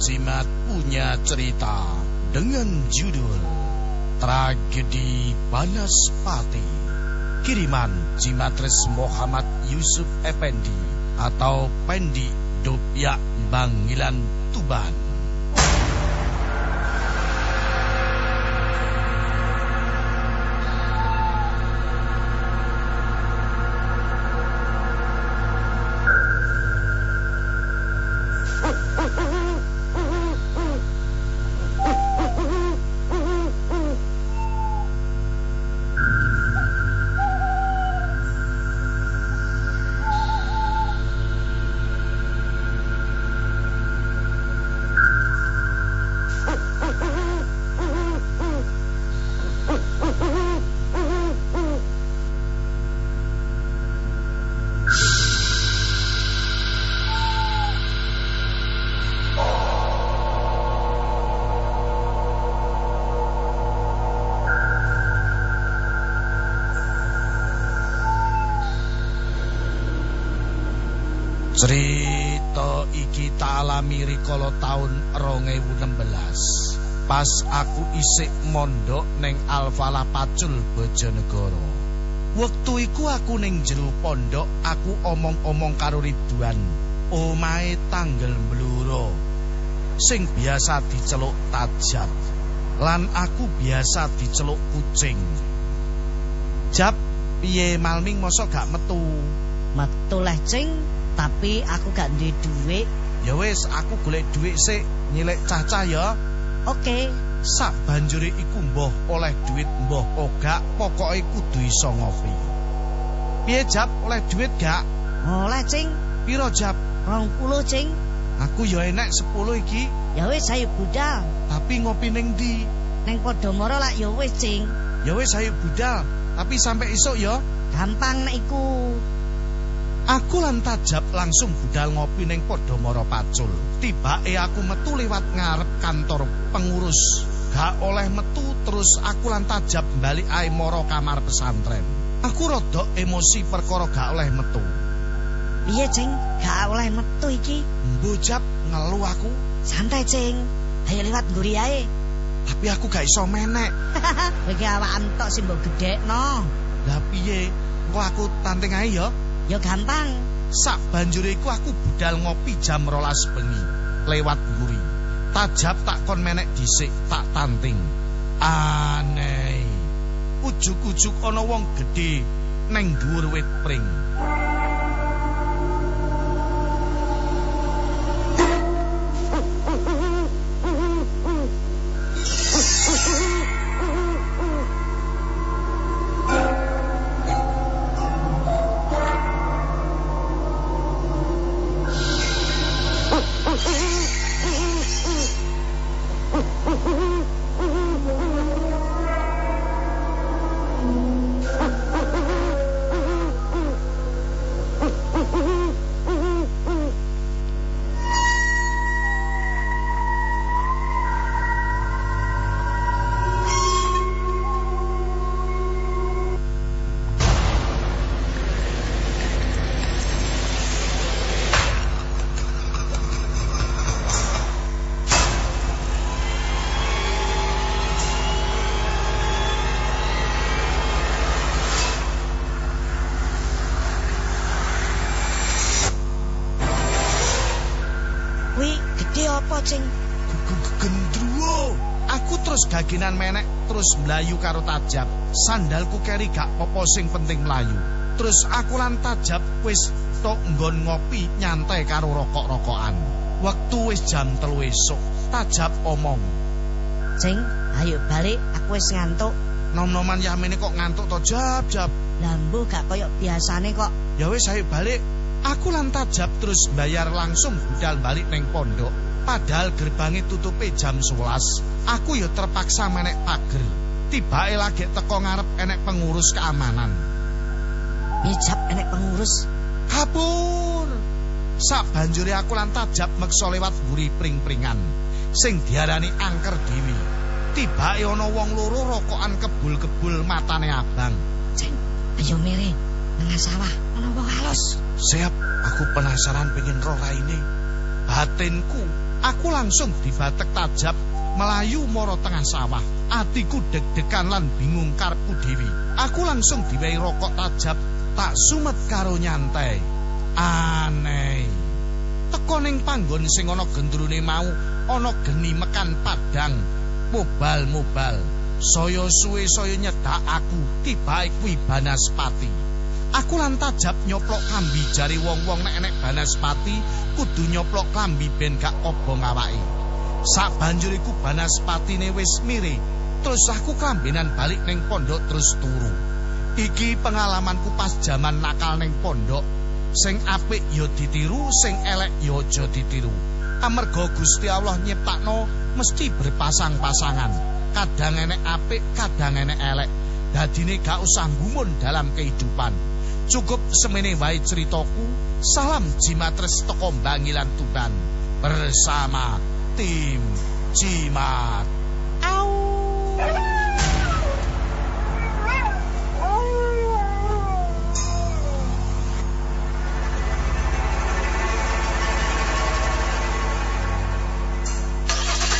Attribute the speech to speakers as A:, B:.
A: Jimat punya cerita dengan judul Tragedi Banaspati. Kiriman Jimatres Muhammad Yusuf Effendi atau Pendi Dopyak Bangilan Tuban. Cerita iki tak alami rikala taun 2016. Pas aku isik mondok ning Alfalah Pacul Bojonegoro. Wektu iku aku ning jero pondok, aku omong-omong karo Ridwan, omahe tanggal bluro. Sing biasa diceluk tajab. Lan aku biasa diceluk kucing. Jap, piye malming mosok gak metu?
B: Metu leh cing, tapi aku gak duwe duit.
A: Ya wis, aku golek dhuwit sik, nyilek cacah ya.
B: Oke,
A: Sak banjure iku mbah oleh dhuwit mbah ogak, pokoke kudu iso ngopi. Piye Jap, oleh dhuwit gak?
B: oleh cing,
A: Piro Jap?
B: 20 cing.
A: Aku ya enek 10 iki,
B: Ya wis ayo budal.
A: tapi ngopi ning ndi?
B: Ning Podomoro lak ya wis cing.
A: Ya wis ayo budal, tapi sampai esuk ya.
B: Gampang nek iku.
A: Aku lan tajab langsung budal ngopi ning Podomoro Pacul. Tibake aku metu liwat ngarep kantor pengurus. Gak oleh metu terus aku lan tajab balik ae moro kamar pesantren. Aku rodok emosi perkara gak oleh metu.
B: Piye cing? Gak oleh metu iki.
A: Mbojab ngelu aku,
B: Santai cing. Ayo liwat nguri ae.
A: tapi aku gak iso menek.
B: Iki awakan tok sing mbok gedhekno.
A: Lah piye? Engko aku tanteng ae ya.
B: Ya gampang.
A: Sak banjure iku aku budal ngopi jam rolas bengi lewat mburi. Tajab tak kon menek dhisik tak tanting. Aneh. Ujug-ujug ana wong gedhe neng dhuwur wit pring.
B: Cing?
A: Gendruwo. Aku terus gaginan menek terus mlayu karo tajab. Sandalku keri gak popo sing penting mlayu. Terus aku lan tajab wis tok nggon ngopi nyantai karo rokok-rokokan. Waktu wis jam telu esuk. Tajab omong.
B: Cing, ayo balik, aku wis ngantuk.
A: Nom-noman Yamene kok ngantuk to jab-jab.
B: Lambu gak koyok biasane kok.
A: Ya wis ayo balik. Aku lan tajab terus bayar langsung budal balik neng pondok. Padahal gerbangnya tutupe jam 11. Aku yo terpaksa menek pager. Tibake lagi teko ngarep enek pengurus keamanan.
B: Bijak enek pengurus.
A: Hapur. Sak banjure aku lan tajab meksa lewat mburi pring-pringan sing diarani angker dewi. Tibake ana wong loro rokokan kebul-kebul matane abang.
B: Cing, ayo mire. Tengah sawah, ana wong halus.
A: Siap, aku penasaran pengen roh raine. Batinku Aku langsung dibatek tajab melayu moro tengah sawah. Atiku deg-degan lan bingung karepku dewi. Aku langsung diwehi rokok tajab tak sumet karo nyantai. Aneh. Teko ning panggon sing ana gendrune mau ana geni mekan padang. Mobal-mobal. Saya suwe saya nyedak aku tiba kuwi Banaspati. Aku lan tajab nyoplok kambi jari wong-wong nek enek Banaspati kudu nyoplok klambi ben gak obong awake. Sak banjur iku banaspatine wis mire, terus aku klambenan balik ning pondok terus turu. Iki pengalamanku pas jaman nakal ning pondok. Sing apik ya ditiru, sing elek ya aja ditiru. Amarga Gusti Allah nyiptakno mesti berpasang-pasangan. Kadang enek apik, kadang enek elek. Dadine gak usah gumun dalam kehidupan. Cukup semene wae ceritaku. Salam Jimatres teko Bangilan Tuban bersama tim Jimat.